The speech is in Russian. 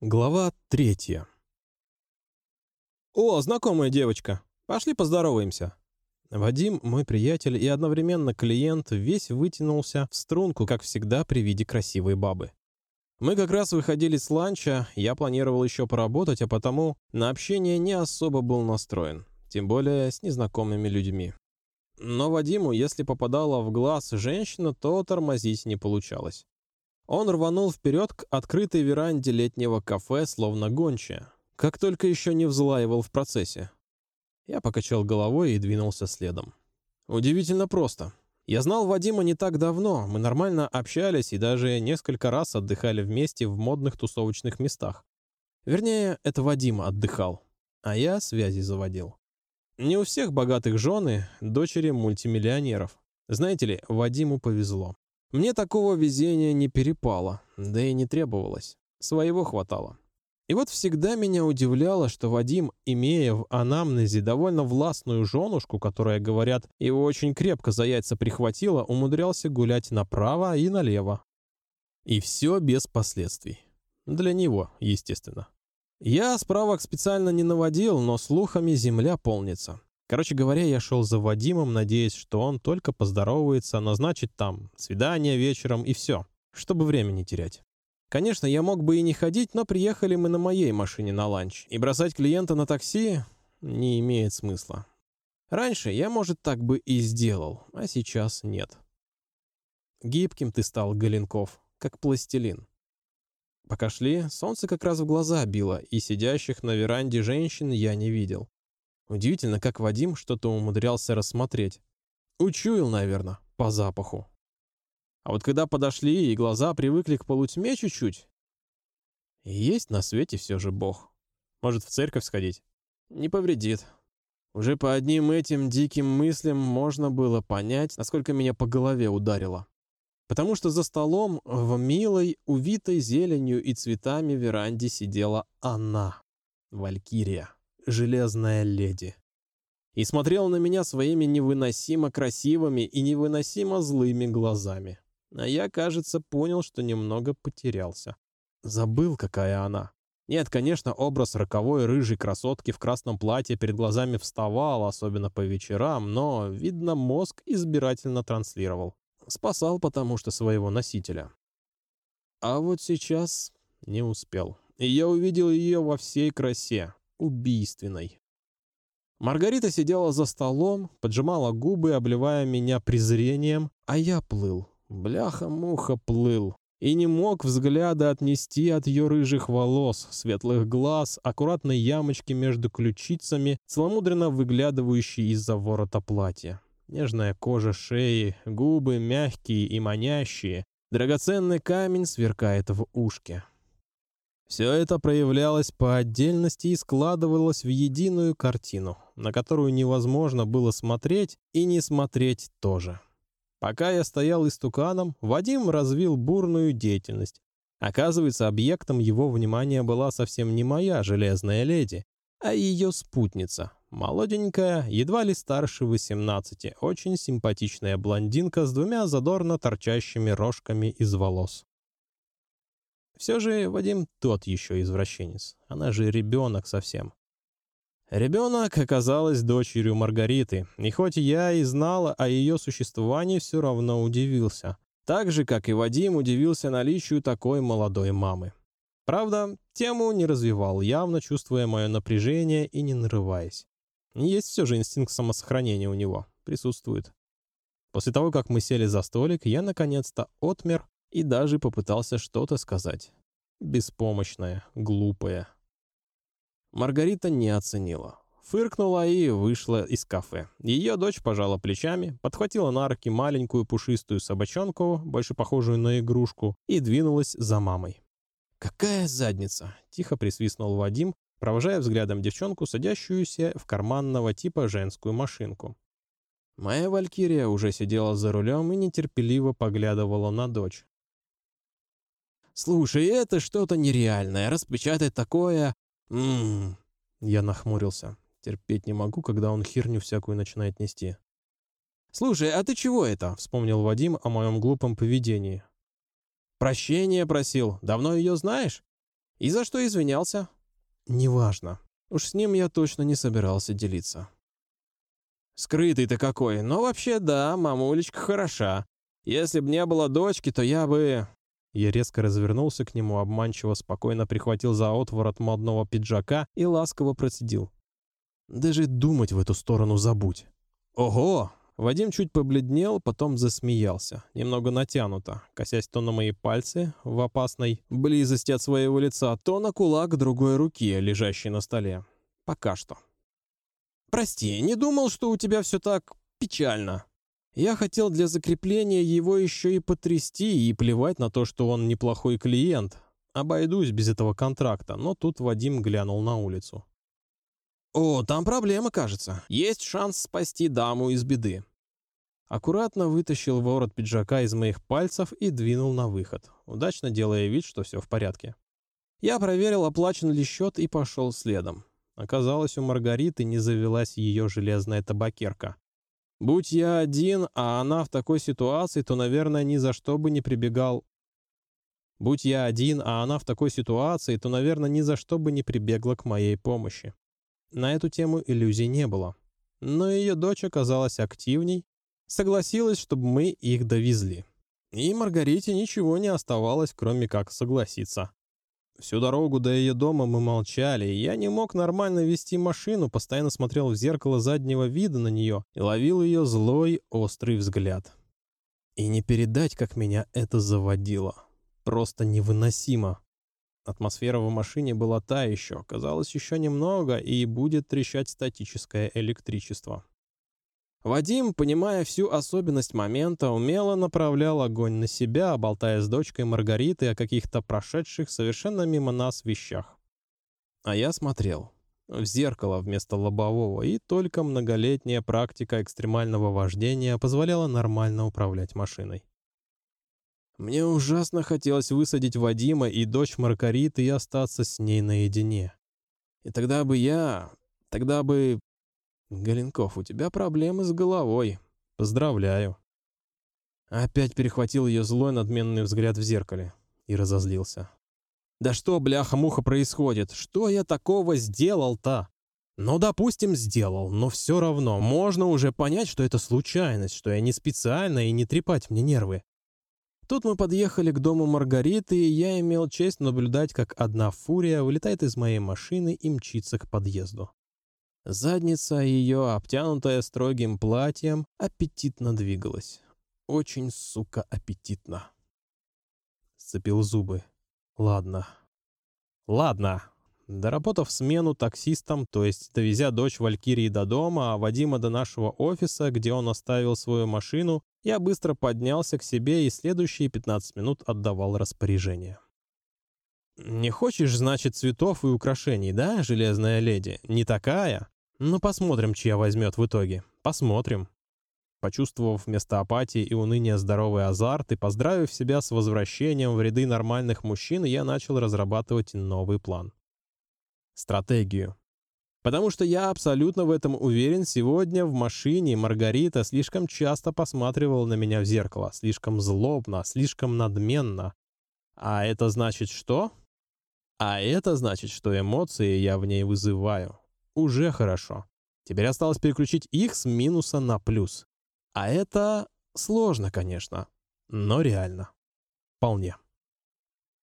Глава третья. «О, знакомая девочка! Пошли поздороваемся!» Вадим, мой приятель и одновременно клиент, весь вытянулся в струнку, как всегда при виде красивой бабы. Мы как раз выходили с ланча, я планировал еще поработать, а потому на общение не особо был настроен, тем более с незнакомыми людьми. Но Вадиму, если попадала в глаз женщина, то тормозить не получалось. Он рванул вперед к открытой веранде летнего кафе, словно гончая, как только еще не взлаивал в процессе. Я покачал головой и двинулся следом. Удивительно просто. Я знал Вадима не так давно, мы нормально общались и даже несколько раз отдыхали вместе в модных тусовочных местах. Вернее, это Вадим отдыхал, а я связи заводил. Не у всех богатых жены, дочери мультимиллионеров. Знаете ли, Вадиму повезло. Мне такого везения не перепало, да и не требовалось. Своего хватало. И вот всегда меня удивляло, что Вадим, имея в анамнезе довольно властную женушку, которая, говорят, его очень крепко за яйца прихватила, умудрялся гулять направо и налево. И все без последствий. Для него, естественно. Я справок специально не наводил, но слухами земля полнится. Короче говоря, я шел за Вадимом, надеясь, что он только поздоровается, назначит там свидание вечером и все, чтобы время не терять. Конечно, я мог бы и не ходить, но приехали мы на моей машине на ланч, и бросать клиента на такси не имеет смысла. Раньше я, может, так бы и сделал, а сейчас нет. Гибким ты стал, Галенков, как пластилин. Пока шли, солнце как раз в глаза било, и сидящих на веранде женщин я не видел. Удивительно, как Вадим что-то умудрялся рассмотреть. Учуял, наверное, по запаху. А вот когда подошли и глаза привыкли к полутьме чуть-чуть, есть на свете все же Бог. Может, в церковь сходить? Не повредит. Уже по одним этим диким мыслям можно было понять, насколько меня по голове ударило. Потому что за столом в милой, увитой зеленью и цветами веранде сидела она, Валькирия железная леди. И смотрел на меня своими невыносимо красивыми и невыносимо злыми глазами. А я, кажется, понял, что немного потерялся. Забыл, какая она. Нет, конечно, образ роковой рыжей красотки в красном платье перед глазами вставал, особенно по вечерам, но, видно, мозг избирательно транслировал. Спасал потому что своего носителя. А вот сейчас не успел. И я увидел ее во всей красе, убийственной. Маргарита сидела за столом, поджимала губы, обливая меня презрением, а я плыл. Бляха-муха плыл. И не мог взгляда отнести от ее рыжих волос, светлых глаз, аккуратной ямочки между ключицами, целомудренно выглядывающей из-за ворота платья. Нежная кожа шеи, губы мягкие и манящие. Драгоценный камень сверкает в ушке. Все это проявлялось по отдельности и складывалось в единую картину, на которую невозможно было смотреть и не смотреть тоже. Пока я стоял истуканом, Вадим развил бурную деятельность. Оказывается, объектом его внимания была совсем не моя железная леди, а ее спутница, молоденькая, едва ли старше 18, очень симпатичная блондинка с двумя задорно торчащими рожками из волос. Все же Вадим тот еще извращенец. Она же ребенок совсем. Ребенок оказалась дочерью Маргариты, и хоть я и знала о ее существовании, все равно удивился. Так же, как и Вадим удивился наличию такой молодой мамы. Правда, тему не развивал, явно чувствуя мое напряжение и не нарываясь. Есть все же инстинкт самосохранения у него, присутствует. После того, как мы сели за столик, я наконец-то отмер и даже попытался что-то сказать. Беспомощная, глупая. Маргарита не оценила. Фыркнула и вышла из кафе. Ее дочь пожала плечами, подхватила на руки маленькую пушистую собачонку, больше похожую на игрушку, и двинулась за мамой. «Какая задница!» — тихо присвистнул Вадим, провожая взглядом девчонку, садящуюся в карманного типа женскую машинку. Моя Валькирия уже сидела за рулем и нетерпеливо поглядывала на дочь. «Слушай, это что-то нереальное. Распечатать такое... Ммм...» Я нахмурился. Терпеть не могу, когда он херню всякую начинает нести. «Слушай, а ты чего это?» — вспомнил Вадим о моем глупом поведении. «Прощение просил. Давно ее знаешь?» И за что извинялся? Неважно. Уж с ним я точно не собирался делиться. Скрытый ты какой. Но вообще да, мамулечка хороша. Если б не было дочки, то я бы... Я резко развернулся к нему, обманчиво спокойно прихватил за отворот модного пиджака и ласково процедил. «Даже думать в эту сторону забудь». «Ого!» Вадим чуть побледнел, потом засмеялся, немного натянуто, косясь то на мои пальцы в опасной близости от своего лица, то на кулак другой руки, лежащей на столе. Пока что. «Прости, не думал, что у тебя все так печально», я хотел для закрепления его еще и потрясти и плевать на то, что он неплохой клиент. Обойдусь без этого контракта, но тут Вадим глянул на улицу. «О, там проблема, кажется. Есть шанс спасти даму из беды». Аккуратно вытащил ворот пиджака из моих пальцев и двинул на выход, удачно делая вид, что все в порядке. Я проверил, оплачен ли счет, и пошел следом. Оказалось, у Маргариты не завелась ее железная табакерка. Будь я один, а она в такой ситуации, то, наверное, ни за что бы не прибегал. Будь я один, а она в такой ситуации, то, наверное, ни за что бы не прибегла к моей помощи. На эту тему иллюзий не было. Но ее дочь оказалась активней, согласилась, чтобы мы их довезли. И Маргарите ничего не оставалось, кроме как согласиться. Всю дорогу до ее дома мы молчали, и я не мог нормально вести машину, постоянно смотрел в зеркало заднего вида на нее и ловил ее злой, острый взгляд. И не передать, как меня это заводило. Просто невыносимо. Атмосфера в машине была та еще, казалось, еще немного, и будет трещать статическое электричество. Вадим, понимая всю особенность момента, умело направлял огонь на себя, болтая с дочкой Маргариты о каких-то прошедших совершенно мимо нас вещах. А я смотрел. В зеркало вместо лобового, и только многолетняя практика экстремального вождения позволяла нормально управлять машиной. Мне ужасно хотелось высадить Вадима и дочь Маргариты и остаться с ней наедине. И тогда бы я... Тогда бы «Галенков, у тебя проблемы с головой. Поздравляю». Опять перехватил ее злой надменный взгляд в зеркале и разозлился. «Да что, бляха-муха, происходит? Что я такого сделал-то?» «Ну, допустим, сделал, но все равно можно уже понять, что это случайность, что я не специально и не трепать мне нервы. Тут мы подъехали к дому Маргариты, и я имел честь наблюдать, как одна фурия вылетает из моей машины и мчится к подъезду. Задница ее, обтянутая строгим платьем, аппетитно двигалась. Очень, сука, аппетитно. Сцепил зубы. Ладно. Ладно. Доработав смену таксистом, то есть довезя дочь Валькирии до дома, а Вадима до нашего офиса, где он оставил свою машину, я быстро поднялся к себе и следующие 15 минут отдавал распоряжение. «Не хочешь, значит, цветов и украшений, да, железная леди? Не такая? Ну, посмотрим, чья возьмет в итоге. Посмотрим. Почувствовав вместо апатии и уныния здоровый азарт и поздравив себя с возвращением в ряды нормальных мужчин, я начал разрабатывать новый план. Стратегию. Потому что я абсолютно в этом уверен, сегодня в машине Маргарита слишком часто посматривала на меня в зеркало, слишком злобно, слишком надменно. А это значит что? А это значит, что эмоции я в ней вызываю. Уже хорошо. Теперь осталось переключить их с минуса на плюс. А это сложно, конечно, но реально. Вполне.